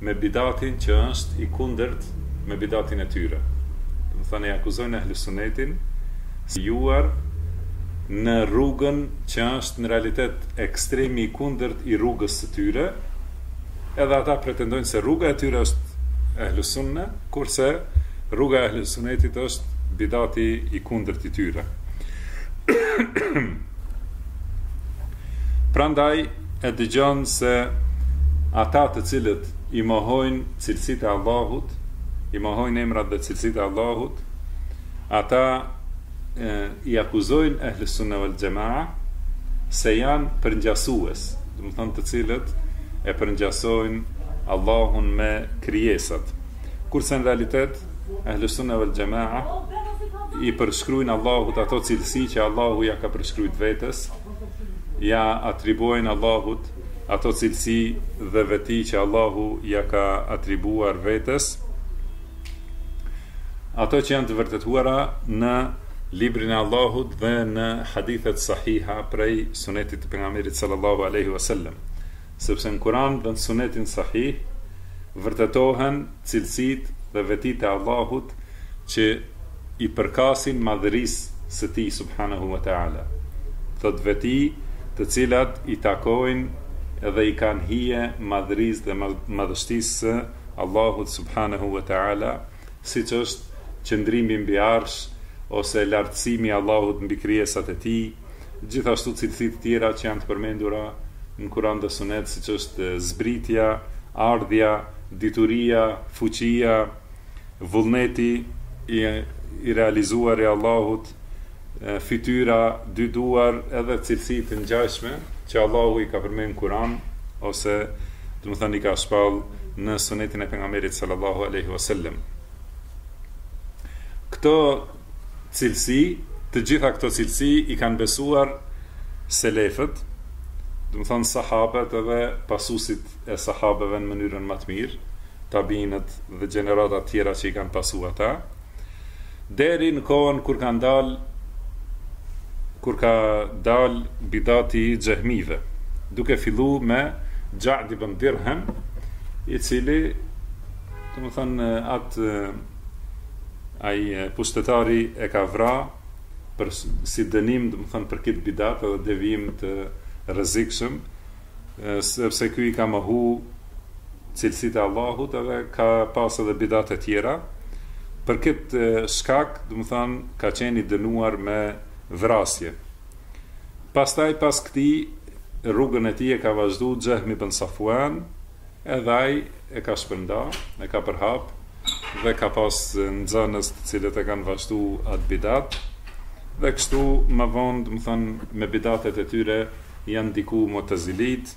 me bidatin që është i kundërt me bidatin e tyre domethënë i akuzojnë ehlusunetin se ju jeni në rrugën që është në realitet ekstremi i kundërt i rrugës së tyre edhe ata pretendojnë se rruga e tyre është ehlusunne kurse rruga e ehlusunetit është bidati i kundërt i tyre Prandaj e dëgjon se ata të cilët i mohojnë cilësitë e Allahut, i mohojnë emrat dhe cilësitë e Allahut, ata e, i akuzojnë ehl sunne wal jamaa se janë përngjasues, domethënë të cilët e përngjasojnë Allahun me krijesat. Kurse në realitet ehl sunne wal jamaa i përshkrujnë Allahut ato cilësi që Allahu ia ka përshkrujt vetes, ia atribuojnë Allahut ato cilësi dhe veti që Allahu ia ka atribuar vetes, ato që janë të vërtetuara në Librin e Allahut dhe në hadithet sahiha prej Sunetit të Pejgamberit sallallahu alejhi wasallam. Sepse në Kur'an dhe në Sunetin Sahih vërtetohen cilësitë dhe vetitë e Allahut që i përkasin madhërisë së Tij subhanehu ve teala. Thotë veti të cilat i takojnë dhe i kanë hije madhërisë dhe madhështisë së Allahut subhanehu ve teala, siç është qëndrimi mbi arsh ose lartësimi i Allahut mbi krijesat e Tij, Gjithashtu cilësitë tjera që janë të përmendura në Kuran dhe Sunet, siç është zbritja, ardhja, dituria, fuqia, vullneti i i realizuar i Allahut, fytyra, dy duar, edhe cilësi të ngjashme që Allahu i ka përmendë në Kuran ose domethënë i ka shpallë në Sunetin e pejgamberit sallallahu alaihi wasallam. Këto cilësi, të gjitha këto cilësi i kanë besuar selefët, domethënë sahabët edhe pasuesit e sahabeve në mënyrën më të mirë, tabiinët dhe gjeneratat tjera që i kanë pasu ata, deri në kohën kur kanë dalë kur ka dal bidati i xehmive, duke fillu me Xha'd ibn Dirhem, i cili, domethënë, atë Ai pushtetari e ka vra për si dënim domethënë për këtë bidat edhe devijim të rrezikshëm sepse ky i ka mohu cilësitë e Allahut edhe ka pas edhe bidate tjera për këtë shkak domethënë ka qenë i dënuar me vrasje pastaj pas këtij rrugën e tij e ka vazhdu Xehmi ibn Safuan edhe ai e ka shpërnda, e ka përhap dhe ka pas nxënës të cilët e kanë vazhdu atë bidat dhe kështu më vonë, domethënë, me bidatet e tyre janë ndiku mutezilit,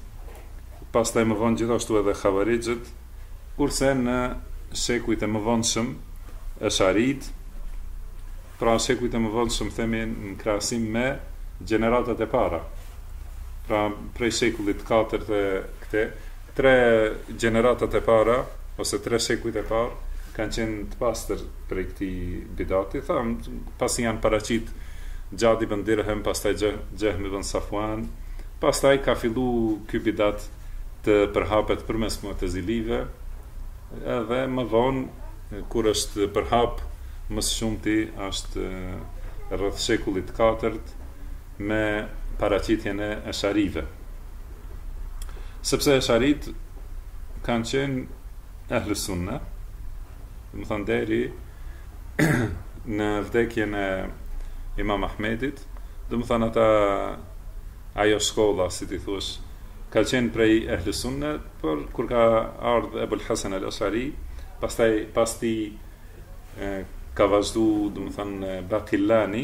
pastaj më vonë gjithashtu edhe havarixhët, kurse në shekujt e mëvonshëm është arrit, Pra shekujt e mëvonshëm themi në krahasim me gjeneratat e para, pra prej shekullit të katërt e këte, tre gjeneratat e para ose tre shekujt e parë kanë qenë të pastër prej këtij bidati, thamë pasi janë paraqit Xhad ibn Dirhem, pastaj Xhehm ibn Safuan, pastaj ka fillu ky bidat të përhapet përmes Mu'tezilijve edhe më vonë, Kur është përhap më së shumti është rreth shekullit të katërt me paraqitjen e esh'arive. Sepse esh'aritë kanë qenë ehlu sunne, domethënë deri në vdekjen e Imam Ahmedit, domethënë ata Ajo shkolla, si t'i thuash, ka qenë prej Ehlu Sunne, por kur ka ardh Ebul Hasan El Eshari, pastaj pas tij ka vazhdu, domethënë Bakillani,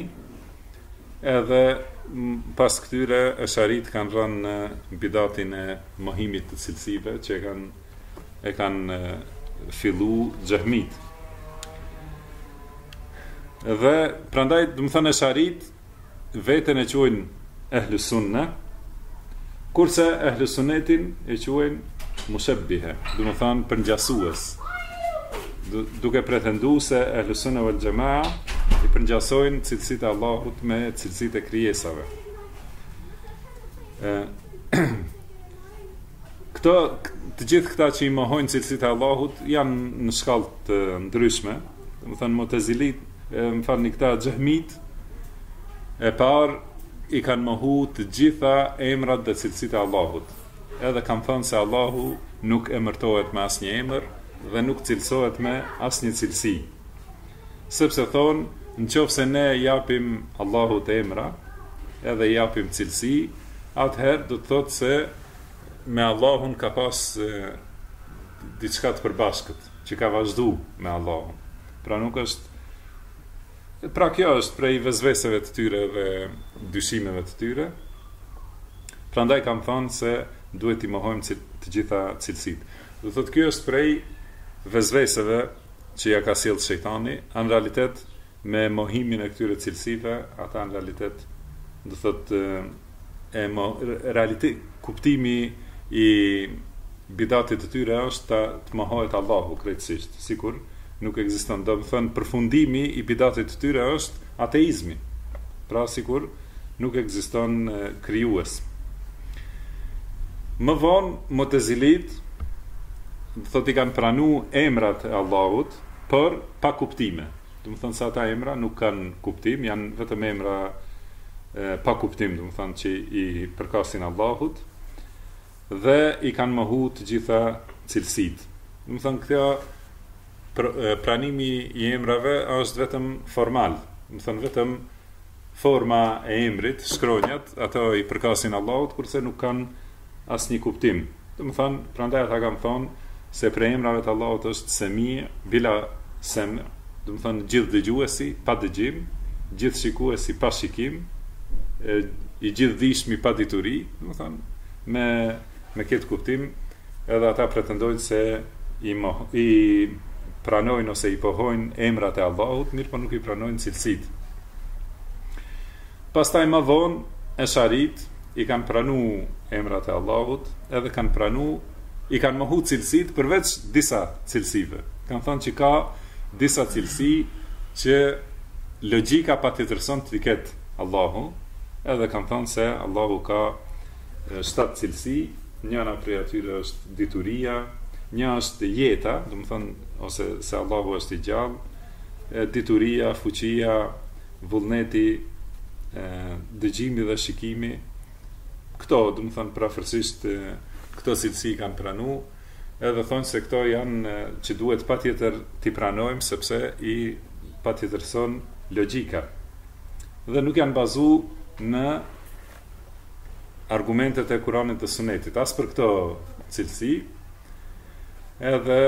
edhe pas këtyre Esharit kanë rënë në bidatin e mohimit të cilësive që e kanë e kanë fillu xhehmit. Dhe prandaj, domethënë Esharit veten e quajnë ehlu sunne, kurse ehlu sunnetin e quajnë mushabbihe, domethënë përngjasues. Duke pretendu se ehlu sunne vel xhemaa i përngjasojnë cilësitë e Allahut me cilësitë e krijesave. Ë Këto të gjithë këta që i mohojnë cilësitë e Allahut janë në shkallë të ndryshme, domethënë mutezilit, më falni këta xhehmit, E parë, i kanë mohu të gjitha emrat dhe cilësitë e Allahut. Edhe kanë thënë se Allahu nuk emërtohet me asnjë emër dhe nuk cilësohet me asnjë cilësi. Sepse thonë, në qofë se ne i japim Allahut emra, edhe i japim cilësi, atëherë do të thotë se me Allahun ka pas diçka të përbashkët, që ka vazhdu me Allahun. Pra nuk është Pra kjo është prej vezveseve të tyre dhe dyshimeve të tyre. Prandaj kanë thënë se duhet t'i mohojmë cil, të gjitha cilësitë. Do thotë ky është prej vezveseve që ia ka sjellë shejtani, a në realitet me mohimin e këtyre cilësive, ata në realitet do thotë E mo, realiti, kuptimi i bidatit të tyre është ta të mohohet Allahu krejtësisht, sikur nuk ekziston. Domethënë, përfundimi i bidatit të tyre është ateizmi. Pra sikur nuk ekziston krijues. Më vonë Mutezilit thotë i kanë pranu emrat e Allahut, por pa kuptime. Domethonë se ata emra nuk kanë kuptim, janë vetëm emra e, pa kuptim, domethonë që i përkasin Allahut dhe i kanë mohu të gjitha cilësitë. Domethonë kjo pranimi i emrave është vetëm formal, domethonë vetëm forma e emrit, shkronjat, ato i përkasin Allahut, kurse nuk kanë asnjë kuptim. Domethanë, prandaj ata kanë thonë, se prej emrave të Allahut është Semi, Bila Sem, domethanë, gjithëdëgjuesi, pa dëgjim, gjithëshikuesi, pa shikim, i gjithëdijshmi, pa dituri, domethanë, me... Në këtë kuptim, edhe ata pretendojnë se i mohojnë, i pranojnë ose i pohojnë emrat e Allahut, mirëpo nuk i pranojnë cilësitë. Pastaj më vonë, esharit i kanë pranu emrat e Allahut, edhe kanë pranu, i kanë mohu cilësitë përveç disa cilësive. Kanë thënë që ka disa cilësi që logjika patjetërson të ketë Allahu, edhe kanë thënë se Allahu ka shtatë cilësi, njëra prej atyre është dituria, një është jeta, domethonë ose se Allahu është i gjallë, dituria, fuqia, vullneti, dëgjimi dhe shikimi. Këto, domethonë prafërsisht këto cilësi kanë pranu, edhe thonë se këto janë që duhet patjetër t'i pranojmë, sepse i patjetërson logjika. Dhe nuk janë bazu në argumentet e Kur'anit dhe Sunetit, as për këto cilësi, edhe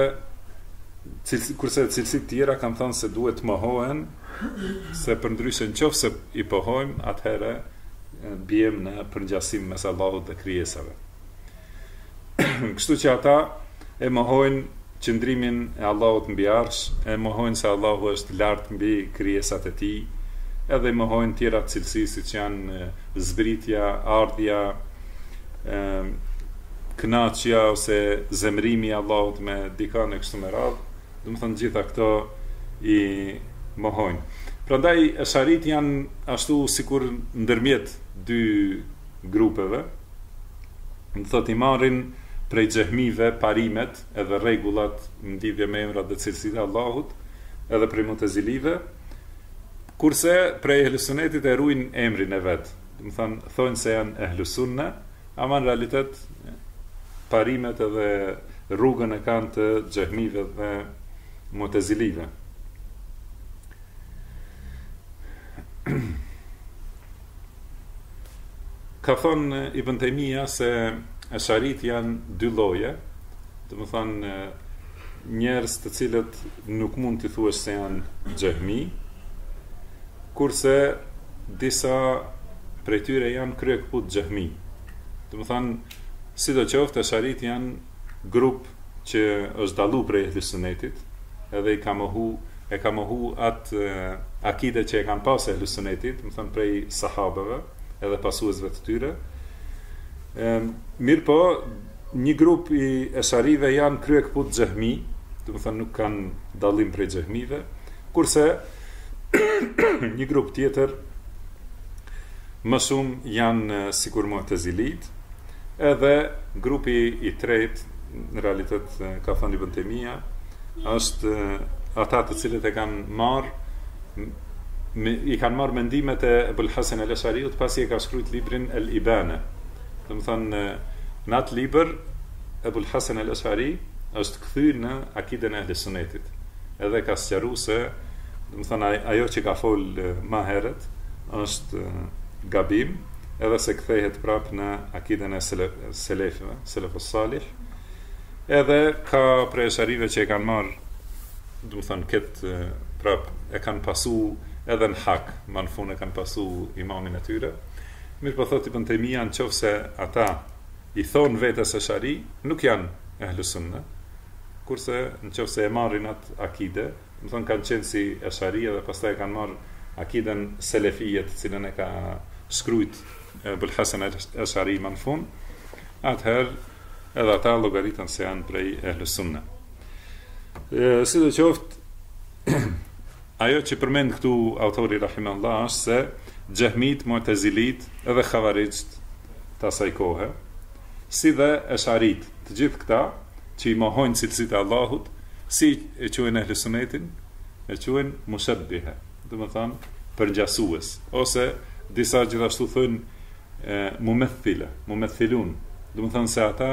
cilësi, kurse cilësit tjera kanë thënë se duhet të mohohen, se përndryshe në qoftë se i pohojmë, atëherë biem në përngjasim mes Allahut dhe krijesave. Kështu që ata e mohojnë qëndrimin e Allahut mbi arsh, e mohojnë se Allahu është lart mbi krijesat e tij, edhe i mohojnë tjerat cilësi siç janë zbritja, ardhja, knaqja ose zemrimi i Allahut me dikan e kështu me radhë, domethënë të gjitha këto i mohojnë. Prandaj, esharit janë ashtu sikur ndërmjet dy grupeve, domethënë i marrin prej xhehmive parimet edhe rregullat në lidhje me emrat dhe cilësitë e Allahut, edhe prej mutezilive, kurse prej ehlusunetit e ruajnë emrin e vet. Domethënë thonë se janë ehlusunne, ama në realitet parimet edhe rrugën e kanë të xhehmive dhe mutezilive. Ka thënë Ibn Tejmija se Esh'aritë janë dy lloje, domethënë njerëz të cilët nuk mund t'i thuash se janë xhehmi, kurse disa prej tyre janë kryekëput xhehmi. Domethënë sidoqoftë Esh'aritë janë grup që është dallu prej Ehlusunnetit edhe i ka mohu e ka mohu atë akide që e kanë pas Ehlusunnetit, domethënë prej sahabëve edhe pasuesve të tyre. Mirëpo, një grup i esharive janë kryekëput xhehmi, domethënë nuk kanë dallim prej xhehmive, kurse një grup tjetër më shumë janë sikur mutezilit, Edhe grupi i tretë, në realitet ka thënë Ibn Tejmija, është ata të cilët e kanë marrë me, i kanë marrë mendimet e Ebul Hasan el Eshariut pasi e ka shkrujt librin El Ibane. Domethënë, në atë libër, Ebul Hasan el Eshari është kthy në akiden e Ehli Sunetit. Edhe ka sqaru se, domethënë, ajo që ka folë ma heret, është gabim, edhe se kthehet prap në akiden e selefëve, selefus salih, edhe ka prej esharive që e kanë marë, domethënë, këtë prap e kanë pasu edhe në hak, ma në fund e kanë pasu imamin e tyre, mirëpo thotë Ibn Tejmija në qoftë se ata i thonë vetes eshari, nuk janë ehlusunne, kurse në qoftë se e marrin atë akide, Domethënë kanë qenë si Esh'ari edhe pastaj e kanë marrë akiden Selefije të cilën e ka shkrujt Ebul Hasan Esh'ari ma në fund, atëherë edhe ata llogariten se janë prej Ehlus Sunne. Si do qoftë, ajo që përmend këtu autori Rahimehullah është se Xhehmit, Mu'tezilit edhe Havarixht të asaj kohe, si dhe esh'aritë, të gjithë këta që i mohojnë cilësitë e Allahut, si e quajnë ehlusunetin, e quajnë mushebbihe, domethënë përngjasues, ose disa gjithashtu thonë mumethile, mumethilun, domethënë se ata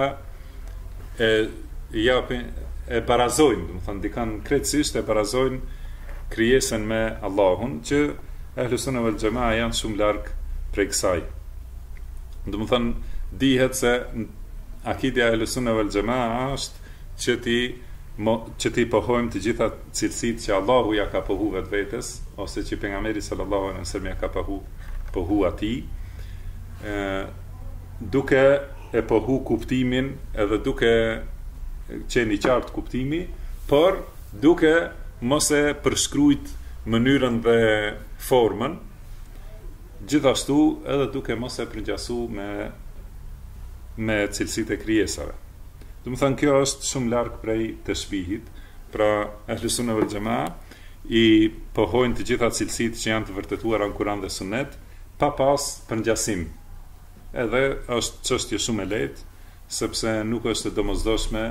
e japin e barazojnë, domethënë dikon krejtësisht e barazojnë krijesën me Allahun, që ehlusunne vel xhemaa janë shumë larg prej kësaj. Domethënë dihet se akidja e Ehlusunne vel Xhemaa është që t'i që t'i pohojmë të gjitha cilësitë që Allahu ja ka pohu vetvetes ose që Pejgamberi sallallahu alejhi ve sellem ja ka pohu pohu atij duke e pohu kuptimin edhe duke qenë i qartë kuptimi, por duke mos e përshkrujt mënyrën dhe formën, Gjithashtu edhe duke mos e përngjasu me me cilësitë e krijesave. Domethënë kjo është shumë larg prej teshbihit. Pra ehli sunne vel xhemaa i pohojnë të gjitha cilësitë që janë të vërtetuara në Kuran dhe Sunnet pa pas përngjasim Edhe është çështje shumë e lehtë, sepse nuk është e domosdoshme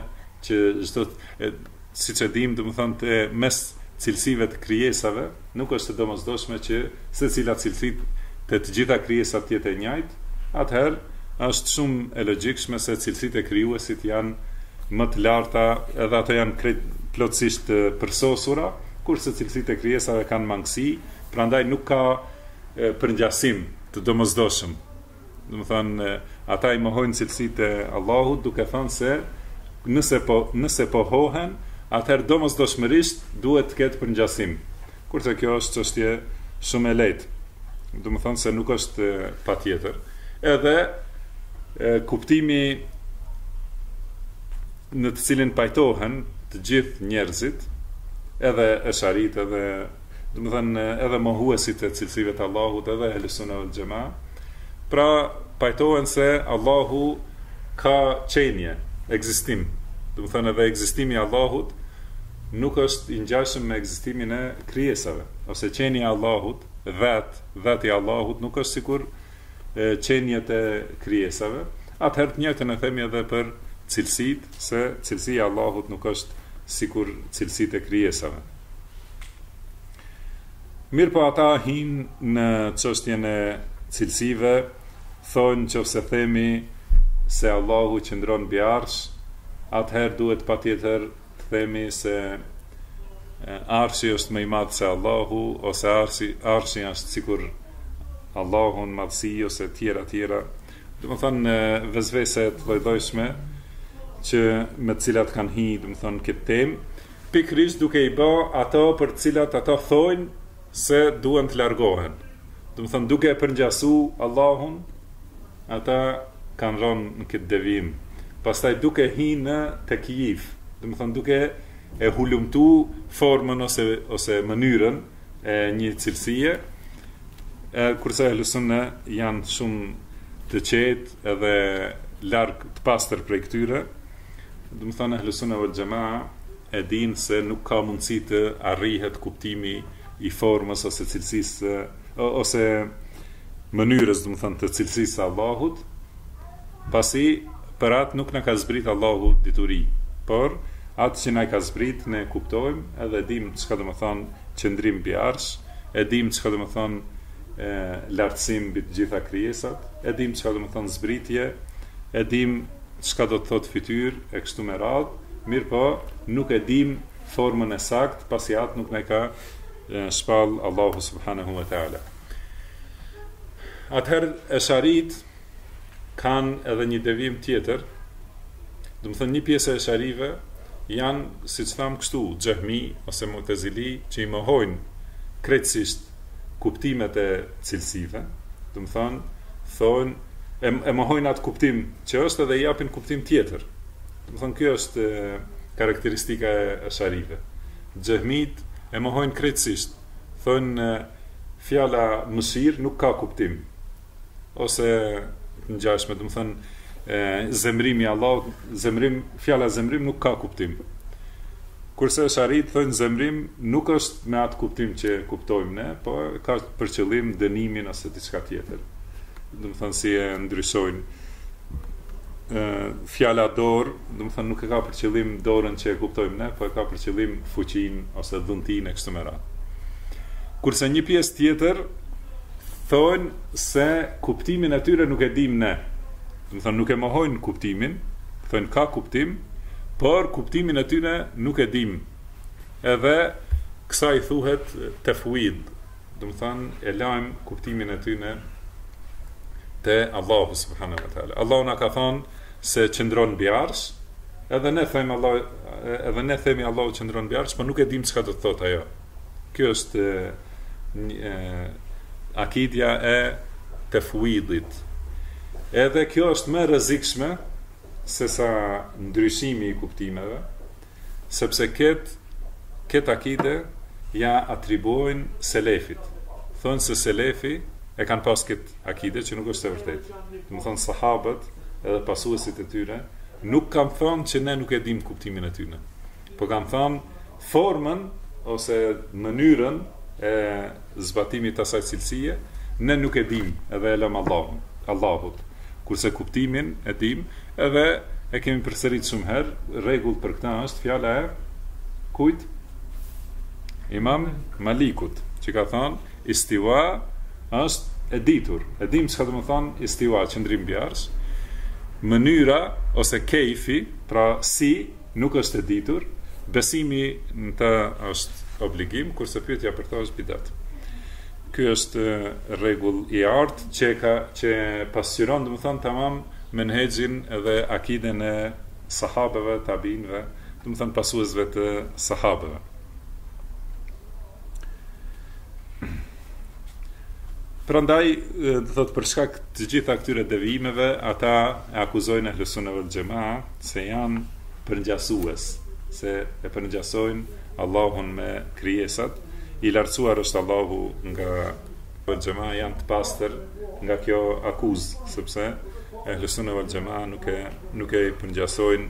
që çdo e siç e dimë, domethënë ndërmjet cilësive të krijesave, nuk është e domosdoshme që secila cilësi te të gjitha krijesat të jetë e njëjtë, atëherë është shumë e logjikshme se cilësitë e krijuesit janë më të larta edhe ato janë krejt plotësisht të përsosura, kurse cilësitë e krijesave kanë mangësi, prandaj nuk ka përngjasim. të domosdoshëm. Domethënë ata i mohojnë cilësitë e Allahut duke thënë se nëse po nëse pohohen, atëherë domosdoshmërisht duhet të ketë përngjasim. Kurse kjo është çështje shumë e lehtë. Domethënë se nuk është patjetër. Edhe e, kuptimi në të cilin pajtohen të gjithë njerëzit, edhe esharit, edhe domethënë edhe mohuesit e cilësive të Allahut edhe ehlusunne vel xhemaa, pra pajtohen se Allahu ka qenie, ekzistim. Domethënë edhe ekzistimi i Allahut nuk është i ngjashëm me ekzistimin e krijesave, ose qenia e Allahut, dhat, dhati i Allahut nuk është sikur qeniet e krijesave, atëherë të njëjtën e themi edhe për cilësitë, se cilësia e Allahut nuk është sikur cilësitë e krijesave. Mirpo ata hin në çështjen e cilësive, thonë qoftë se themi se Allahu qëndron mbi arsh, atëherë duhet patjetër të themi se arshi është më i madh se Allahu ose arshi arshi është sikur Allahu në madhësi ose tjera tjera. Domethënë vesvese të llojllojshme që me të cilat kanë hi, domethënë këtë temë, pikërisht duke i ba ato për të cilat ata thonë se duhen të largohen. Domethanë duke e përngjasu Allahun, ata kanë rënë në këtë devijim. Pastaj duke hi në tekjif, domethanë duke e hulumtu formën ose ose mënyrën e një cilësie, e kurse ehlu sunne janë shumë të qetë edhe larg të pastër prej këtyre, domethanë ehlu sunne vel xhema, e dinë se nuk ka mundësi të arrihet kuptimi i formës ose cilësisë së, ose mënyrës, domethënë të cilësisë së Allahut, pasi për atë nuk na ka zbritur Allahu dituri. Por atë që na ka zbritë ne e kuptojmë edhe e dimë çka domethonë qëndrim mbi arsh, e dimë çka domethonë lartësim mbi të gjitha krijesat, e dimë çka domethonë zbritje, e dimë çka do të thotë fytyrë e kështu me radhë, mirëpo nuk e dimë formën e saktë, pasi atë nuk na e ka shpall Allahu subhanahu wa taala. Atëherë esharit kanë edhe një devijim tjetër. Domethonë një pjesë e esharive janë, siç thamë kështu, xehmi ose mutezili që i mohojnë krejtësisht kuptimet e cilësive, domethonë thonë e e mohojnë atë kuptim që është edhe i japin kuptim tjetër. Domethonë kjo është e, karakteristika e esharive. Xehmit e mohojnë krejtësisht. Thonë fjala mëshirë nuk ka kuptim. Ose të ngjashme, domethonë e, zemrimi i Allahut, zemrim, fjala zemrim nuk ka kuptim. Kurse esharit thonë zemrim nuk është me atë kuptim që kuptojmë ne, po ka për qëllim dënimin ose diçka tjetër. domethonë si e ndryshojnë fjala dorë, domethonë nuk e ka për qëllim dorën që e kuptojmë ne, po e ka për qëllim fuqinë ose dhuntinë e kështu me radhë. Kurse një pjesë tjetër thonë se kuptimin e tyre nuk e dimë ne. Domethonë nuk e mohojnë kuptimin, thonë ka kuptim, por kuptimin e tyre nuk e dimë. Edhe kësaj thuhet tefuid, Domethënë e lajmë kuptimin e tyne te Allahu subhanahu wa taala. Allahu na ka thënë se qëndron mbi arsh, edhe ne themi Allahu edhe ne themi Allahu qëndron mbi arsh, por nuk e dimë çka do të thotë ajo. Kjo është e, akidja e tefuidit. Edhe kjo është më e rrezikshme se sa ndryshimi i kuptimeve, sepse ketë ketë akide ja atribuojnë selefit thonë se selefi e kanë pas këtë akide që nuk është e vërtetë domethonë sahabët edhe pasuesit e tyre nuk kanë thonë që ne nuk e dimë kuptimin e tyre po kanë thonë formën ose mënyrën e zbatimit të asaj cilësie, ne nuk e dimë dhe e lëmë Allahun, Allahut, kurse kuptimin e dimë edhe e kemi përsërit shumë herë, rregull për këtë është fjala e kujt? Imam Malikut, që ka thënë istiwa është e ditur, e dimë çka domethonë istiwa, qëndrim mbi arsh, mënyra ose kejfi, pra si Nuk është e ditur, besimi në të është obligim, kurse pyetja për ta është bidat. Ky është rregull i artë që ka që pasqyron domethënë tamam menhexhin dhe akiden e sahabeve, tabiinëve, domethënë pasuesve të sahabeve. Prandaj, domethonë për shkak të gjitha këtyre devijimeve, ata e akuzojnë Ahlus Sunna wal Jamaa se janë përngjasues, se e përngjasojnë Allahun me krijesat. I lartësuar është Allahu nga wal Jamaa janë të pastër nga kjo akuzë, sepse Ahlus Sunna wal Jamaa nuk e nuk e përngjasojnë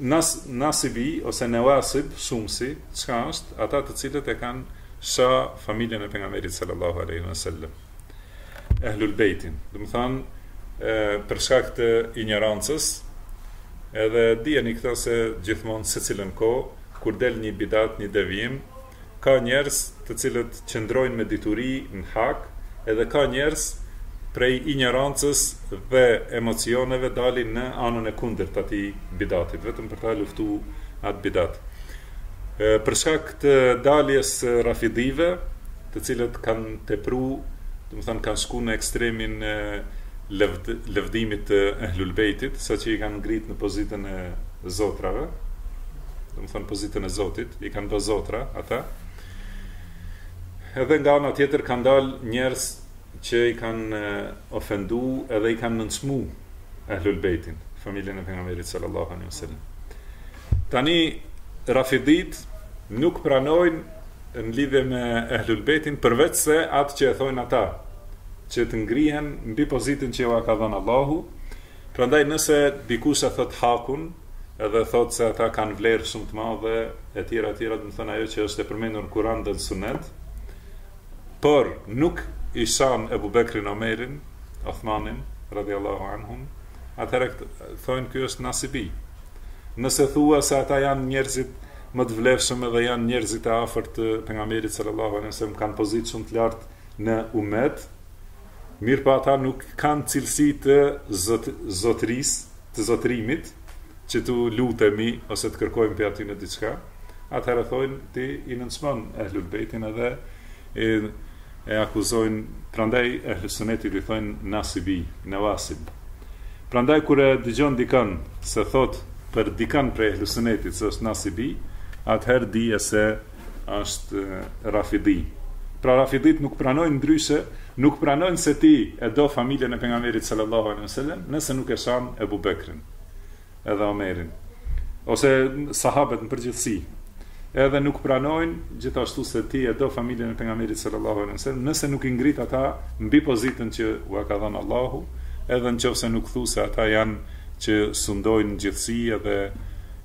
Nas, Nasibi ose Nawasib, shumësi, çka është? Ata të cilët e kanë sha familjen e pejgamberit sallallahu alaihi wasallam. Ehlul Bejtin, domethonë për shkak të injorancës, edhe dijeni këtë se gjithmonë secilën kohë kur del një bidat, një devijim, Ka njerëz të cilët qëndrojnë me dituri në hak edhe ka njerëz prej injorancës dhe emocioneve dalin në anën e kundërt të atij bidatit vetëm për ta luftu atë bidat. Për shkak të daljes së rafidive të cilët kanë tepru domethonë kanë shku në ekstremin e lëvdimit të Ehlul Bejtit saqë i kanë ngrit në pozitën e zotrave domethonë pozitën e Zotit i kanë bë zotra ata. Edhe nga ana tjetër kanë dal njerëz që i kanë ofendu edhe i kanë nënçmu Ahlul Bejtin, familjen e pejgamberit sallallahu alaihi wasallam. Tani Rafidit nuk pranojnë në lidhje me Ahlul Bejtin përveç se atë që e thojnë ata, që të ngrihen mbi pozitën që ua ka dhënë Allahu, Prandaj nëse dikush e thotë hakun dhe thotë se ata kanë vlerë shumë të madhe etj etj do të thonë ajo që është e përmendur në Kuran dhe në Sunet por nuk i shan Ebu Bekrin Omerin Othmanin radhiyallahu anhum atëherë thonë ky është nasibi nëse thua se ata janë njerëzit më të vlefshëm edhe janë njerëzit e afërt të pejgamberit sallallahu alaihi wasallam kanë pozitë shumë të lartë në umet mirëpo ata nuk kanë cilësi të zotërisë, të zotërimit, që t'u lutemi ose të kërkojmë prej atyne diçka, atëherë thonë ti i nënçmon Ehlul Bejtin edhe e e akuzojnë, prandaj Ehlusunnetit i thonë Nasibi, Nawasib. Prandaj kur e dëgjon dikon se thotë për dikon prej Ehlusunnetit se është Nasibi, atëherë dije se është Rafidi. Pra Rafidit nuk pranojnë ndryshe, nuk pranojnë se ti e do familjen e pejgamberit sallallahu alaihi wasallam, nëse nuk e shan Ebu Bekrin edhe Omerin ose sahabët në përgjithësi. Edhe nuk pranojnë gjithashtu se ti e do familjen e pejgamberit sallallahu alaihi wasallam, nëse nuk i ngrit ata mbi pozitën që ua ka dhënë Allahu, edhe nëse nuk thu se ata janë që sundojnë gjithësi edhe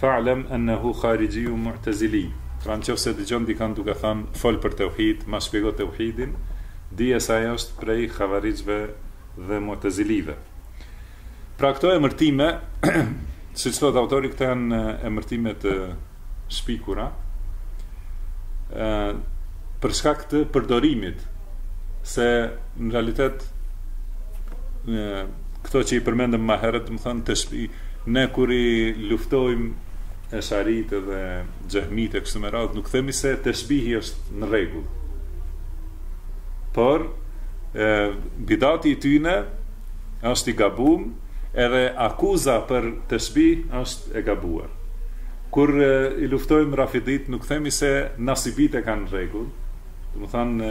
Fa'lam ennehu kharijiyun mu'taziliy, pra në qoftë se dëgjon dikënd duke thënë fol për teuhid, ma shpjego teuhidin, dije se ai është prej havarixhëve dhe mu'tazilive. Pra këto emërtime, siç thotë autori, këto janë emërtime të shpikura për shkak të përdorimit se në realitet këto që i përmendëm më herët, domethënë teshbih, ne kur i luftojmë esharit dhe xhehmit e kështu me radhë, nuk themi se teshbihi është në rregull. Por e, bidati i tyne është i gabum, edhe akuza për teshbih është e gabuar. Kur i luftojmë Rafidit nuk themi se Nasibit e kanë në rregull, domethënë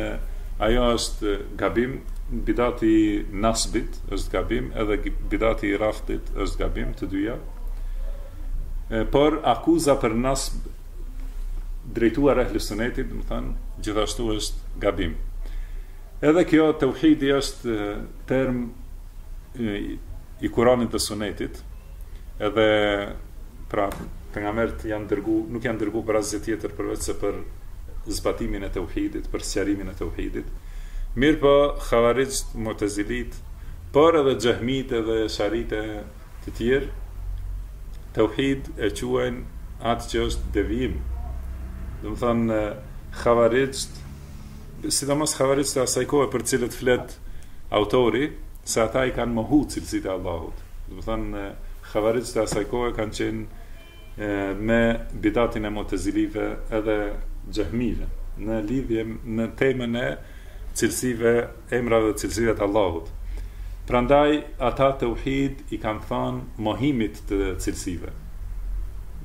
ajo është gabim, bidati i Nasbit është gabim edhe bidati i Rafdit është gabim të dyja. Por akuza për Nasb drejtuar Ehlu Sunetit, domethënë gjithashtu është gabim. Edhe kjo tauhidi është term i Kuranit dhe Sunetit, edhe pra pejgamberët janë dërgu, nuk janë dërgu për asgjë tjetër përveç se për zbatimin e tauhidit, për sqarimin e tauhidit. Mirëpo Havarixht, Mu'tazilit, por edhe Xhehmit edhe Esharit e të tjerë, tauhid e quajnë atë që është devijim. Domethënë Havarixht sidomos khavarixhtë e asaj kohe për të cilët flet autori se ata i kanë mohu cilësitë e Allahut. Domethënë khavarixhtë e asaj kohe kanë qenë me bidatin e mutezilive edhe xhehmive në lidhje në temën e cilësive, emrave dhe cilësive të Allahut. Prandaj ata tauhid i kanë thënë mohimit të cilësive.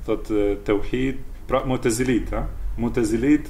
Thotë tauhid, pra mutezilit, ha? Mutezilit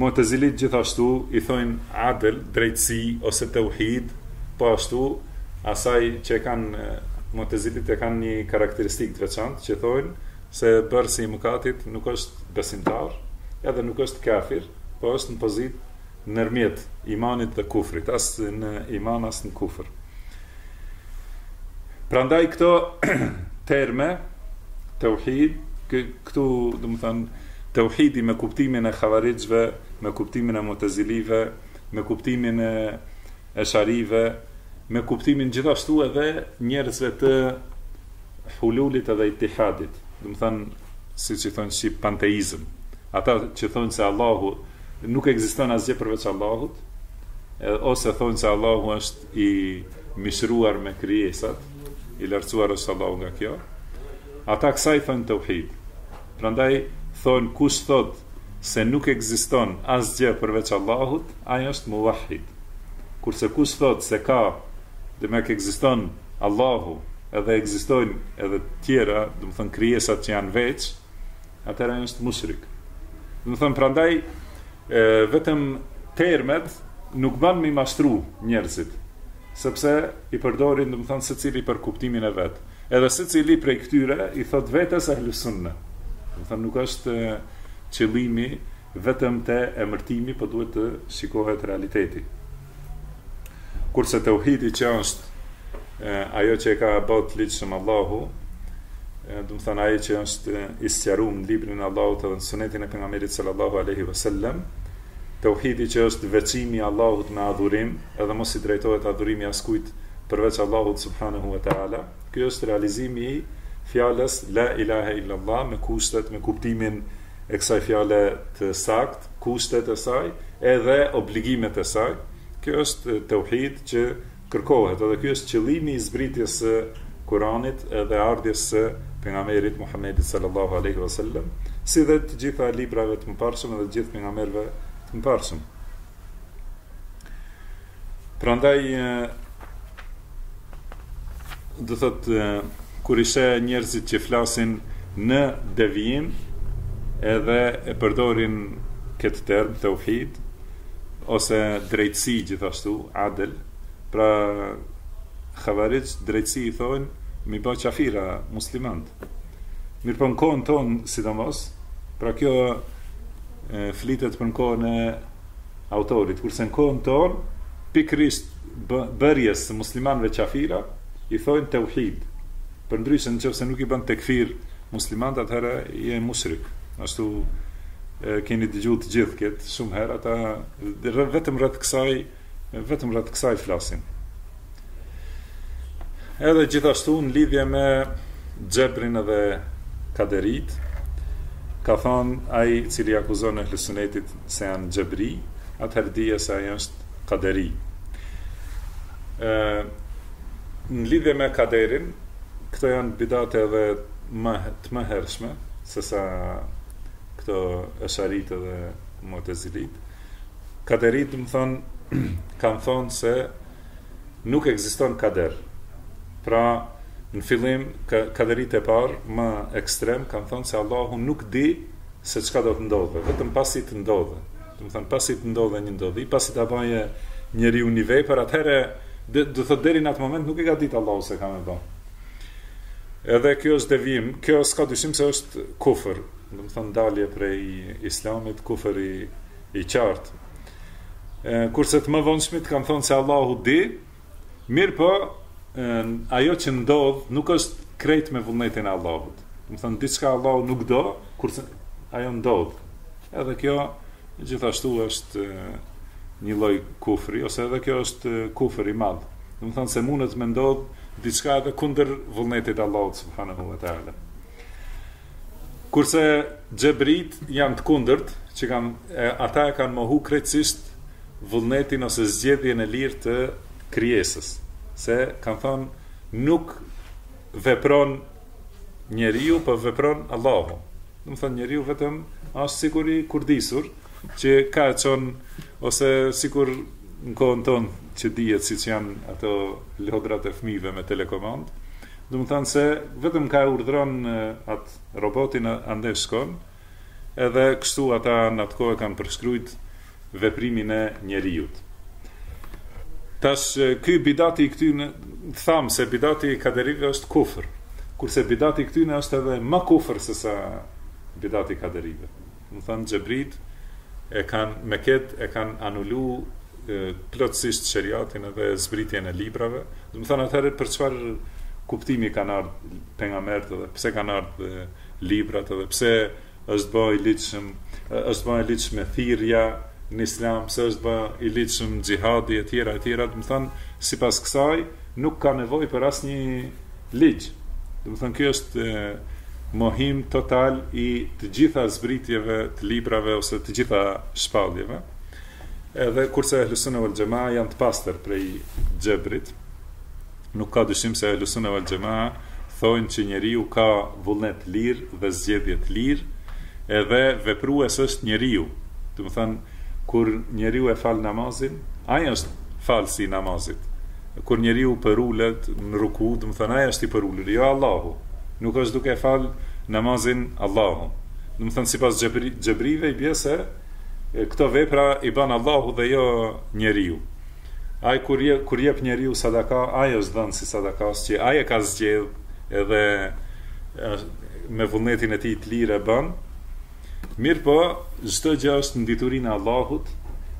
Mu'tezilit gjithashtu i thojnë adl, drejtësi, ose teuhid, po ashtu asaj që e kanë Mu'tezilit e kanë një karakteristikë të veçantë që thojnë se bërësi i mëkatit nuk është besimtar, edhe nuk është kafir, po është në pozitë ndërmjet imanit dhe kufrit, as në iman as në kufër. Prandaj këto terme, teuhid, Këtu, domethënë, teuhidi me kuptimin e Khavarixhëve, me kuptimin e Mu'tezilive, me kuptimin e Esh'arive, me kuptimin gjithashtu edhe njerëzve të Hululit edhe Ittihadit, domethënë, siç i thonë shqip panteizëm, ata që thonë se Allahu, nuk ekziston asgjë përveç Allahut, ose thonë se Allahu është i mishëruar me krijesat, i lartësuar është Allahu nga kjo. Ata kësaj thonë tauhid. Prandaj thonë kush thot se nuk ekziston asgjë përveç Allahut, ai është muwahhid. Kurse kush thot se ka, domethënë ekziston Allahu, edhe ekzistojnë edhe të tjera, domethënë krijesat që janë veç, atëherë është mushrik. Domethënë prandaj vetëm termet nuk bën me i mashtru njerëzit. Sepse i përdorin domethënë secili për kuptimin e vet. Edhe secili prej këtyre i thotë vetes ehlusunne. Domethënë nuk është qëllimi vetëm te emërtimi po duhet të shikohet realiteti. Kurse teuhidi që është ajo që e ka bë të ligjshëm Allahu, domethënë ai që është i sqaruar në librin e Allahut dhe në sunetin e pejgamberit sallallahu alaihi wasallam, Teuhidi që është veçimi i Allahut me adhurim, edhe mos i drejtohet adhurimi askujt përveç Allahut subhanehu ve teala, ky është realizimi i fjalës La ilahe illallah me kushtet, me kuptimin e kësaj fjale të saktë, kushtet e saj edhe obligimet e saj, ky është teuhid që Kërkohet, edhe ky është qëllimi i zbritjes së Kuranit edhe ardhjes së Pejgamberit Muhammedit sallallahu alejhi ve sellem, si dhe të gjitha librave të mëparshëm dhe të gjithë pejgamberëve të mëparshëm. Prandaj do thot kur i sheh njerëzit që flasin në devijim edhe e përdorin këtë term tauhid ose drejtësi gjithashtu, adl, pra Khavarixh drejtësi i thonë me i bo qafira muslimant. Mirëpo në kohën tonë sidomos, pra kjo flitet për në kohën e autorit, kurse në kohën tonë pikërisht bërjes muslimanëve qafira i thonë teuhid. Përndryshe në qoftë se nuk i bën tekfir Muslimanët atëherë je mushrik, ashtu e keni dëgju të gjithë këtë shumë herë, ata vetëm rreth kësaj, vetëm rreth kësaj flasin. Edhe gjithashtu në lidhje me Xhebrin dhe Kaderin, ka thënë ai i cili akuzon Ehlu Sunetin se janë Xhebri, atëherë dije se ai është Kaderi. Në lidhje me Kaderin, këto janë bidate edhe më të më hershme se sa këto Esh'aritë dhe Mu'tezilitë. Kaderitë, domethonë, kanë thonë se nuk ekziston Kader. Pra, në fillim Kaderitë e parë, më ekstrem, kanë thonë se Allahu nuk di se çka do të ndodhe, vetëm pasi të ndodhe. Domethënë pasi të ndodhe një ndodhi, pasi ta bëjë njeriu një vepër, atëherë do të thotë deri në atë moment nuk e ka ditë Allahu se ka me bo. Edhe kjo është devijim, kjo s'ka dyshim se është kufër, domethonë dalje prej islamit, kufër i qartë. Kurse të më vonshmit kanë thonë se Allahu di, Mirëpo, ajo që ndodh nuk është krejt me vullnetin e Allahut. Domethonë diçka Allahu nuk do, kurse ajo ndodh. Edhe kjo gjithashtu është një lloj kufri ose edhe kjo është kufër i madh. Domethonë se mundet me ndodh diçka edhe kundër vullnetit të Allahut subhanahu wa taala. Kurse Xhebritë janë të kundërt, që kanë e ata e kanë mohu krejtësisht vullnetin ose zgjedhjen e lirë të krijesës. Se kanë thënë nuk vepron njeriu, po vepron Allahu. Domethonë njeriu vetëm është sikur i kurdisur, Çka e çon, ose sikur në kohën tonë që dihet siç janë ato lodrat e fmive me telekomandë, domethanë se vetëm ka e urdhëron atë robotin andej shkon, edhe kështu ata në atë kohë kanë përshkrujt veprimin e njeriut. Tash, ky bidati i këtyne, thamë se bidati i kaderive është kufër, kurse bidati i këtyne është edhe ma kufër se sa bidati i kaderive. Domethënë xhebrit e kan me ket e kan anulu plotësisht sheriatin edhe zbritjen e librave domethënë atëherë për çfarë kuptimi kanë ardh pejgamberët edhe pse kanë ardh librat edhe pse është bë i ligjshëm është bë e ligjshme thirrja në islam pse është bë i ligjshëm xhihadi etj etj domethënë sipas kësaj nuk ka nevojë për asnjë Ligj. Domethënë ky është mohim total i të gjitha zbritjeve të librave ose të gjitha shpalljeve. Edhe kurse Ehlu Sune vel Xhema janë të paster prej gjebrit, nuk ka dyshim se Ehlu Sune vel Xhema thojnë që njeriu ka vullnet t'lirë dhe zgjedhje t'lirë, edhe veprues është njeriu. Domethënë Kur njeriu e fal namazin, ai është falësi i namazit. Kur njeriu përulet në ruku, domethënë ai është i përulur, jo Allahu. Nuk është duke e fal namazin Allahu. Domethënë sipas Xhebri, Xhebrive i bie se këto vepra i bën Allahu dhe jo njeriu. Ai kur je, kur jep njeriu sadaka, ai është dhënësi i sadakas që ai e ka zgjedh edhe me vullnetin e tij të lirë e bën, Mirëpo, çdo gjë është në diturinë e Allahut,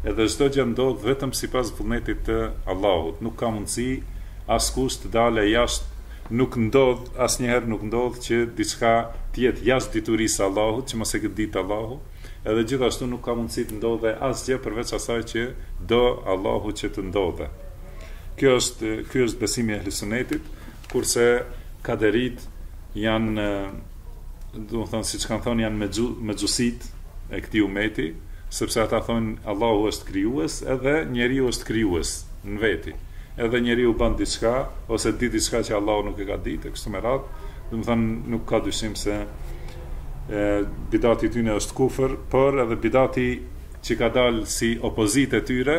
edhe çdo gjë ndodh vetëm sipas vullnetit të Allahut, nuk ka mundësi askush të dale jashtë nuk ndodh, asnjëherë nuk ndodh që diçka të jetë jashtë diturisë së Allahut që mos e ketë ditë Allahu, edhe gjithashtu nuk ka mundësi të ndodhe asgjë përveç asaj që do Allahu që të ndodhe. Kjo është, ky është besimi i Ehli Sunnetit. Kurse Kaderit janë domethënë siç kanë thonë janë mexhu mexhusit e këtij umeti, sepse ata thonë Allahu është krijues edhe njeriu është krijues në veti. Edhe njeriu bën diçka ose di diçka që Allahu nuk e ka ditë e kështu me radhë, domethënë nuk ka dyshim se e, bidati i tyre është kufër, por edhe bidati që ka dalë si opozitë e tyre,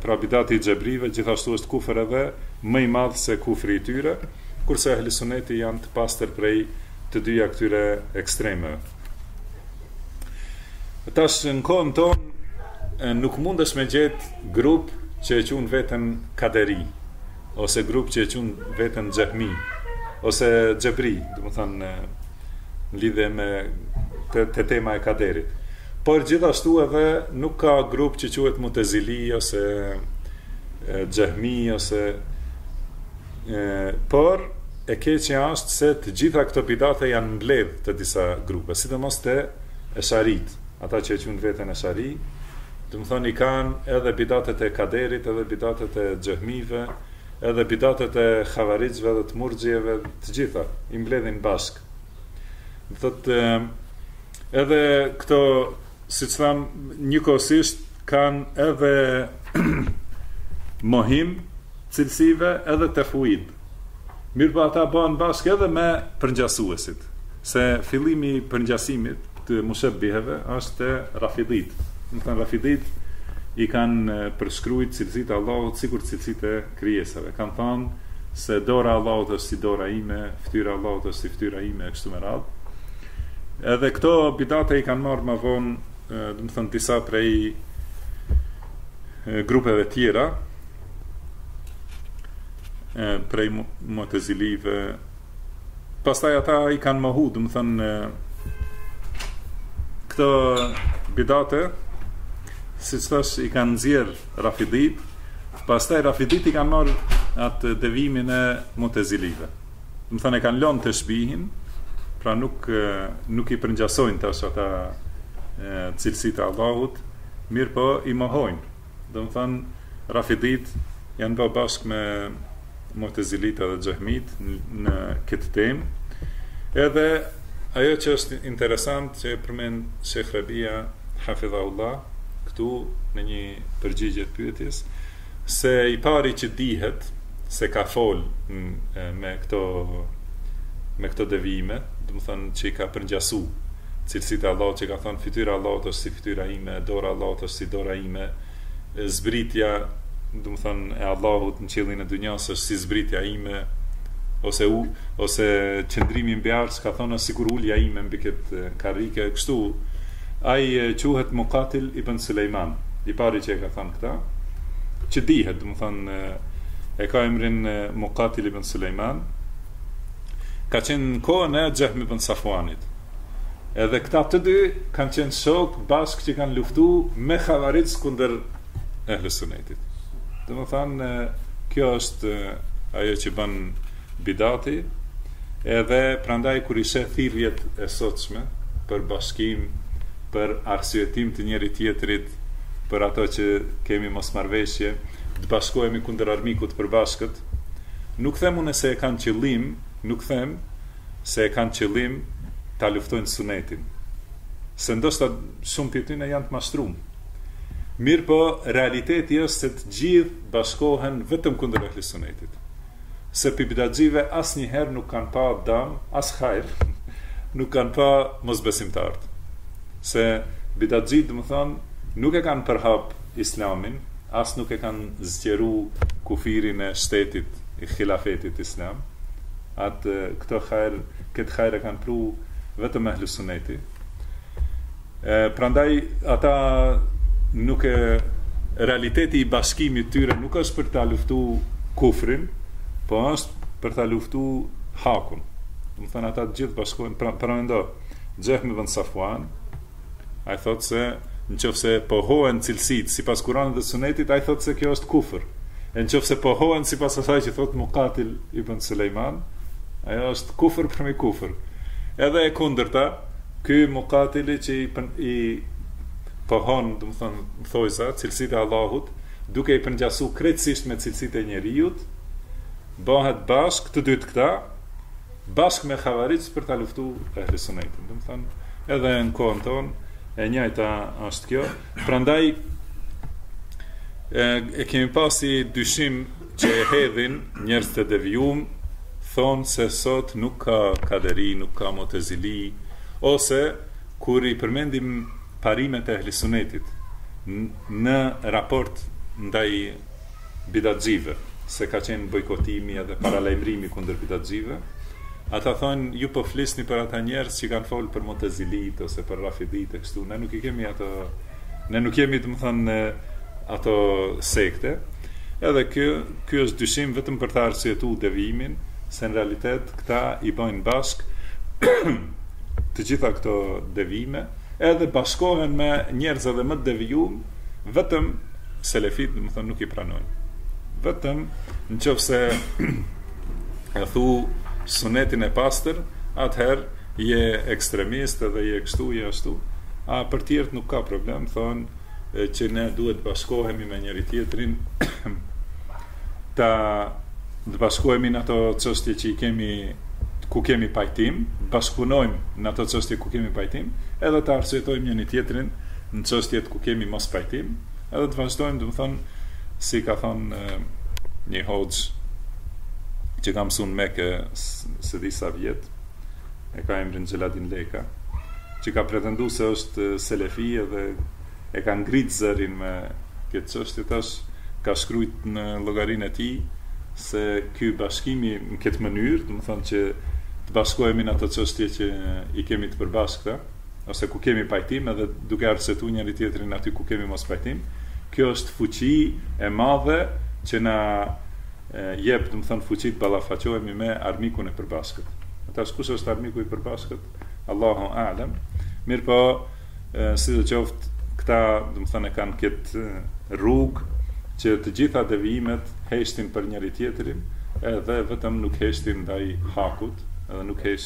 Pra bidati i xhebrive gjithashtu është kufër edhe më i madh se kufri i tyre, kurse ehli suneti janë të pastër prej të dyja këtyre ekstremeve. Tash në kohën tonë nuk mundesh me gjet grup që e qunë veten kaderi. ose grup që e qunë veten xhehmi ose xhebri, domethënë në lidhje me te, te tema e kaderit. Por gjithashtu edhe nuk ka grup që quhet Mutezili ose xhehmi ose e, por e keqja është se të gjitha këto bidate janë mbledh te disa grupe, sidomos te esharit, ata që e qunë veten eshari, Domethënë i kanë edhe bidatet e kaderit edhe bidatet e xhehmijve edhe bidatet e havarixhve edhe të murxhijeve të gjitha i mbledhin bashkë domethënë edhe këto siç tham njëkohësisht kanë edhe mohim cilësive edhe tefuid Mirëpo ata bëhen bashkë edhe me përngjasuesit, se fillimi i përngjasimit të mushebbiheve është te Rafidhitë. Domethënë Rafidhitë i kanë përshkrujt cilësitë e Allahut sikur cilësitë e krijesave. Kanë thënë se dora e Allahut është si dora ime, fytyra e Allahut është si fytyra ime e kështu me radhë. Edhe këto bidate i kanë marrë ma vonë, domethënë disa prej grupeve tjera, prej mutezilive pastaj ata i kanë mohu domethënë këto bidate siç thash i kanë nxjerr rafidit pastaj rafidit i kanë marr atë devimin e mutezilive domethënë e kanë lënë teshbihin pra nuk nuk i përngjasojnë tash ata cilësitë e Allahut mirëpo i mohojnë Domethënë, Rafidhijtë janë ba bashkë me Mu'tezilitë edhe Xhehmijtë në këtë temë. Edhe ajo që është interesant që e përmend Shejh Rebia hafidhahullah këtu në një përgjigje të pyetjes se i pari që dihet se ka fol me këto me këto devijime, domethënë që i ka përngjasu cilësitë e Allahut që ka thënë fytyra e Allahut është si fytyra ime, dora e Allahut është si dora ime, zbritja, domethënë e Allahut në qiellin e dynjas është si zbritja ime ose u, ose qëndrimi mbi arsh ka thënë është sikur ulja ime mbi këtë karrike, kështu ai quhet Mukatil ibn Sulejman, i pari që e ka thënë Këta, që dihet, domethënë, e ka emrin Mukatil ibn Sulejman, ka qenë në kohën e Xhehm ibn Safuanit. Edhe këta të dy kanë qenë shokë bashkë që kanë luftu me Havarixhët kundër Ehle Sunetit. Domethënë, kjo është ajo që bën Bidati, Edhe prandaj kur i sheh thirrjet e sotshme për bashkim, për arsyetim të njëri tjetrit për ato që kemi mosmarrëveshje, të bashkohemi kundër armikut të përbashkët, nuk them unë se e kanë qëllim, nuk them se e kanë qëllim ta luftojnë Sunetin. Se ndoshta shumë prej tyre janë të mashtrum. Mirëpo realiteti është se të gjithë bashkohen vetëm kundër Ehli Sunetit. se prej bidatxhive asnjëherë nuk kanë pa dëm as hajr nuk kanë pa mosbesimtart se bidatxhit domethënë nuk e kanë përhap islamin as nuk e kanë zgjeru kufirin e shtetit hilafetit islam atë këtë hajr këtë hajr e kanë pru vetëm ehli sunneti E, prandaj, ata nuk e realiteti i bashkimit të tyre nuk është për ta luftu kufrin, po është për ta luftu hakun. Domethënë, ata të gjithë bashkohen, pra, pra mendo, Xhehm ibn Safuan, ai thotë se në qoftë se pohohen cilësit, sipas Kuranit dhe sunetit, ai thotë se kjo është kufr. E në qoftë se pohohen, sipas asaj që thotë Mukatil ibn Sulejman, ajo është kufr përmbi kufr. Edhe e kundërta, Ky Mukatili që i pën, i pohon, domethënë, thojsa, cilësitë e Allahut, duke i përngjasu krejtësisht me cilësitë e njeriut, bëhet bashkë të dytë këta, bashkë me havarixh për ta luftu Ehli Sunnetin. Domethënë, edhe në kohën tonë e njëjta është kjo. Prandaj e, e kemi pasi dyshim Që e hedhin njerz të devijum thonë se sot nuk ka kaderi nuk ka mutezili ose kur i përmendim parimet e ehlisunetit në raport ndaj bidatxhive se ka qenë bojkotimi edhe paralajmrimi kundër bidatxhive ata thonë ju po flisni për ata njerz që kanë fol për mutezilit ose për rafidhit e kështu ne nuk i kemi ato Ne nuk jemi, domethënë, në ato sekte. Edhe ky, ky është dyshim vetëm për ta arsyetu devijimin, se në realitet këta i bëjnë bashk të gjitha këto devijime, edhe bashkohen me njerëz edhe më të devijum, vetëm selefit, domethënë, nuk i pranojnë. Vetëm në qoftë se E thu sunetin e pastër, atëherë je ekstremist edhe je kështu, je ashtu. A për tjerët nuk ka problem, thonë që ne duhet të bashkohemi me njëri tjetrin, ta të bashkohemi në ato çështje që i kemi ku kemi pajtim, bashkëpunojmë në ato çështje ku kemi pajtim, edhe ta arsyetojmë njëri tjetrin në çështjet ku kemi mospajtim, Edhe të vazhdojmë, domethënë, si ka thonë një hoxhë që ka msu në Mekë se di sa vjet, e ka emrin Xheladin Leka, që ka pretendu se është selefi dhe e ka ngrit zërin me këtë çështje tash ka shkrujt në llogarinë e tij se ky bashkimi në këtë mënyrë, domethënë që të bashkohemi në ato çështje që i kemi të përbashkëta, ose ku kemi pajtim edhe duke arsyetu njëri tjetrin aty ku kemi mos pajtim kjo është fuqi e madhe që na jep domethon fuqi t'ballafaqohemi me armikun e përbashkët tash kush është armiku i përbashkët Allahu a'lam mirpo si do qoftë këta domethon e kanë kët rrugë që të gjitha devijimet heshtin për njëri tjetrin edhe vetëm nuk heshtin ndaj hakut edhe nuk heshtin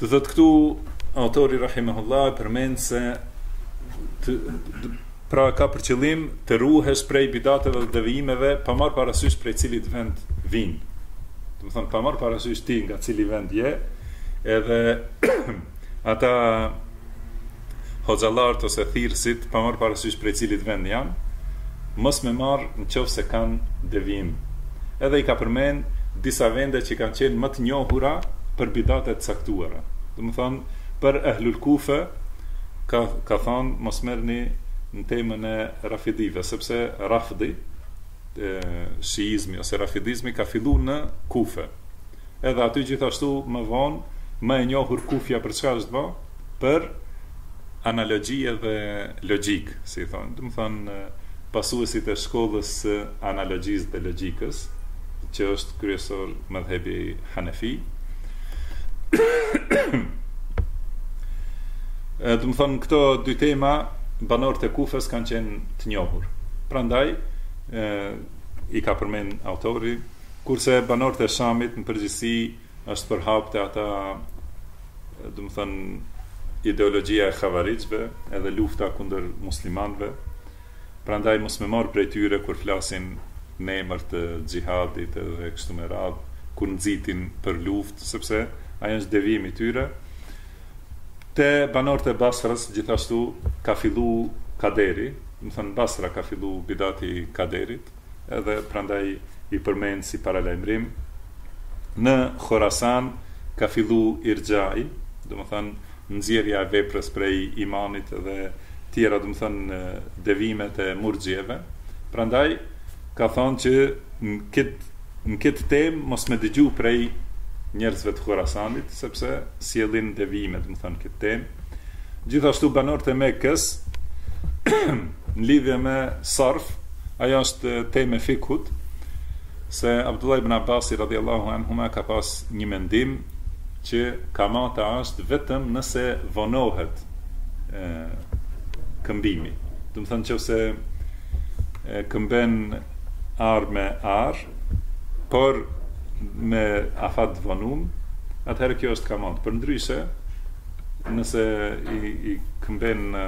Do thotë këtu autori rahimehullah e përmen se të, pra ka për qëllim të ruhesh prej bidateve dhe devijimeve pa marr parasysh prej cilit vend vijnë. Domethonë pa marr parasysh ti nga cili vend je, edhe ata hoxhallarët ose thirrësit, pa marrë parasysh prej cilit vend janë, mos me marrë në qoftë se kanë devijim. Edhe i ka përmen disa vende që kanë qenë më të njohura për bidate të caktuara. Domethonë, për Ehlul Kufe, ka, ka thonë mos merrni në temën e Rafidive, sepse Rafdi, e, shiizmi ose Rafidizmi ka fillu në Kufe. edhe aty gjithashtu më vonë më e njohur kufja për çka është bë për analogji edhe logjik si i thonë domethonë pasuesit e shkollës së analogjisë dhe logjikës që është kryesor medhhebi hanefi domethonë këto dy tema banorët e kufës kanë qenë të njohur prandaj i ka përmen autori Kurse banorët e Shamit në përgjithësi është përhap te ata domethënë ideologjia e Havarixhëve edhe lufta kundër muslimanëve prandaj mos me marr prej tyre kur flasin në emër të xhihadit edhe kështu me radhë kur nxitin për luftë sepse ajo është devijim i tyre te banorët e Basrës gjithashtu ka fillu kaderi domethënë n'Basra ka fillu bidati i kaderit edhe prandaj i përmend si paralajmërim, në Horasan ka fillu irxhai, domethënë nxjerrja e veprës prej imanit dhe tjera, domethënë devimet e murxhieve, prandaj ka thënë që në këtë në këtë temë mos me dëgju prej njerëzve të Horasanit, sepse sjellin devime, domethënë këtë temë. Gjithashtu banorët e Mekës në lidhje me sarf, ajo është temë e fikhut se Abdullah ibn Abbas radhiyallahu anhuma ka pas një mendim që kamata është vetëm nëse vonohet e, këmbimi. Domethonë qoftë se këmben ar me ar, por me afat vonum, atëherë kjo është kamat. Për ndryshe, Nëse i, i këmben në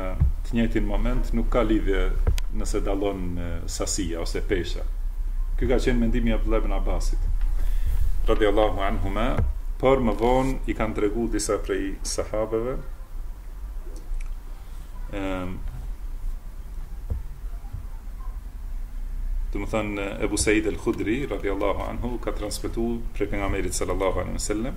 të njëjtin moment, nuk ka lidhje nëse dallon sasia ose pesha. Ky ka qenë mendimi i Abdullah ibn Abbasit. Radiallahu anhuma, por më vonë i kanë tregu disa prej sahabeve, ehm, domethënë Ebu Seid el Khudri, radiallahu anhu, ka transmitu prej Pejgamberit sallallahu alejhi ue sel-lem,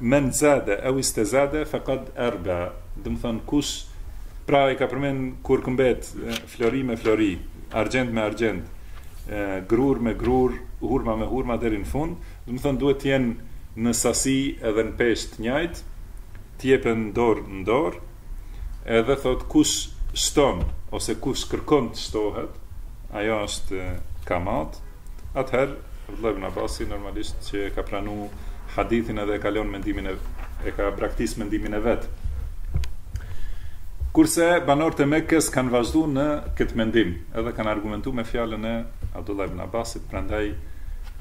Men zade ew istezade fekad erba, domethënë kush pra e ka përmend kur këmbet flori me flori, argjend me argjend, grur me grur, hurma me hurma deri në fund, domethënë duhet të jenë në sasi edhe në peshë të njëjtë, të jepen dorë në dorë, edhe thotë kush shton ose kush kërkon të shtohet, ajo është kamat, atëherë Abdullah ibn Abbasi normalisht që e ka pranu hadithin edhe e ka lënë mendimin e e ka braktis mendimin e vet. Kurse banorët e Mekës kanë vazhduar në këtë mendim, edhe kanë argumentuar me fjalën e Abdullah ibn Abbasit, prandaj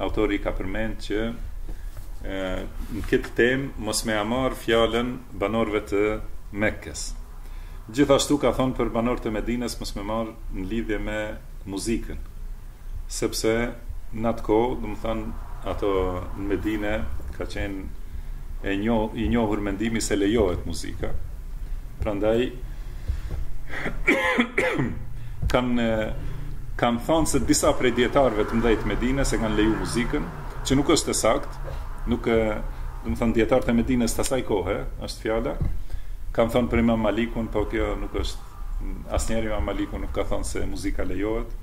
autori ka përmend që në këtë temë mos me marrë fjalën banorëve të Mekkes. Gjithashtu ka thënë për banorët e Medinës mos me marrë në lidhje me muzikën, sepse në atë kohë, domethënë ato në Medine ka qenë e njo, i njohur mendimi se lejohet muzika. Prandaj kanë kanë thënë se disa prej dietarëve të mëdhej të Medinës e kanë leju muzikën, që nuk është e saktë, nuk e, domethënë dietarët e Medinës të asaj kohe, është fjala, kanë thënë për Imam Malikun, po kjo nuk është asnjëherë Imam Maliku nuk ka thënë se muzika lejohet.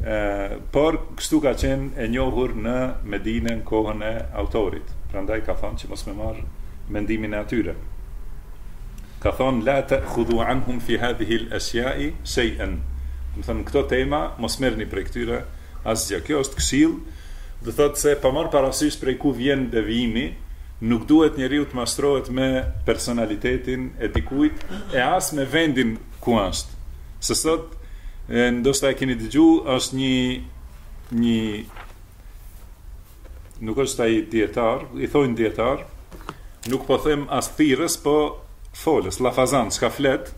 Ë, por kështu ka qenë e njohur në Medinë në kohën e autorit. Prandaj ka thënë që mos me marrë mendimin e atyre. Ka thënë la ta khudhu anhum fi hadhihi al-ashya'i shay'an. Domethënë këto tema mos merrni prej këtyre Asgjë. Kjo është këshillë, do të thotë se pa marrë parasysh prej ku vjen devijimi, nuk duhet njeriu të mashtrohet me personalitetin e dikujt e as me vendin ku është. Se sot, ndoshta e keni dëgju, është një një Nuk është ai dijetar, i thojnë dijetar, nuk po them as thirrës, po folës, llafazan, çka flet,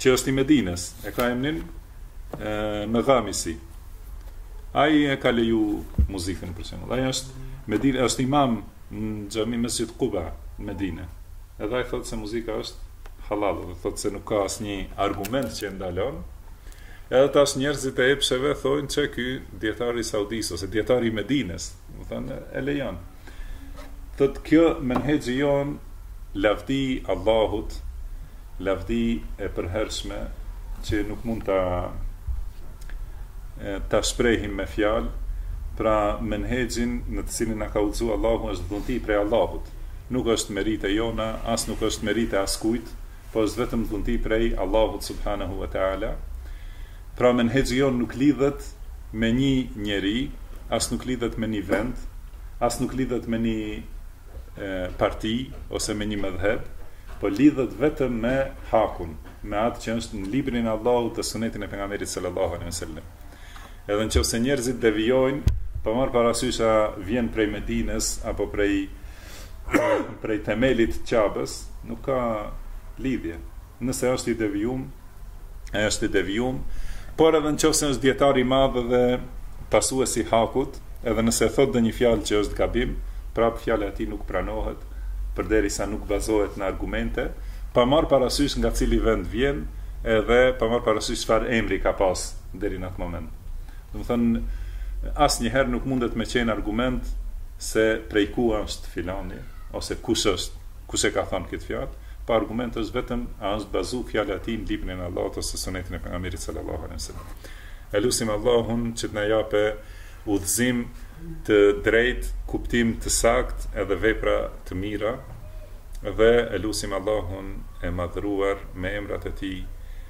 që është i Medinës, e ka emrin Meghamisi. Ai e ka leju muzikën për shembull. Ai është Medinë, është imam në xhami Mesjid Quba në Medinë. Edhe ai thotë se muzika është halal, thotë se nuk ka asnjë argument që e ndalon. Edhe tash njerëzit e epsheve thojnë që ky dijetar i Saudisë ose dijetar i Medines, domethënë e lejon. Thotë ky menhexhi jonë lavdi Allahut, lavdi e përhershme që nuk mund ta ta shprehim me fjalë, pra menhexhin në të cilin na ka udhëzuar Allahu është dhunti prej Allahut. Nuk është meritë e jona, as nuk është meritë e askujt, po është vetëm dhunti prej Allahut subhanehu ve teala, pra menhexhi jonë nuk lidhet me nji njeri, as nuk lidhet me nji vend, as nuk lidhet me nji parti ose me nji medhheb, po lidhet vetëm me hakun, me atë që është në librin e Allahut dhe sunetin e pejgamberit sallallahu alejhi ve sellem. Edhe nëse njerëzit devijojnë, pa marrë parasysh a vjen prej Medinës apo prej prej themelit të Qabes, nuk ka lidhje. Nëse është i devijuar, ai është i devijuar, por edhe në qoftë se është dijetar i madh dhe pasues i hakut, edhe nëse thotë ndonjë fjalë që është gabim, prapë fjala e tij nuk pranohet, përderisa nuk bazohet në argumente, pa marrë parasysh nga cili vend vjen, edhe pa marrë parasysh çfarë emri ka pas. deri në atë moment. Domethënë asnjëherë nuk mundet me qenë argument se prej ku është filani ose kush është, kush e ka thënë këtë fjalë, po argument është vetëm a është bazu fjala e tij në librin e Allahut ose sunetin e pejgamberit sallallahu alaihi wasallam. E lusim Allahun që të na japë udhëzim të drejtë, kuptim të saktë edhe vepra të mira dhe e lusim Allahun e madhruar me emrat e tij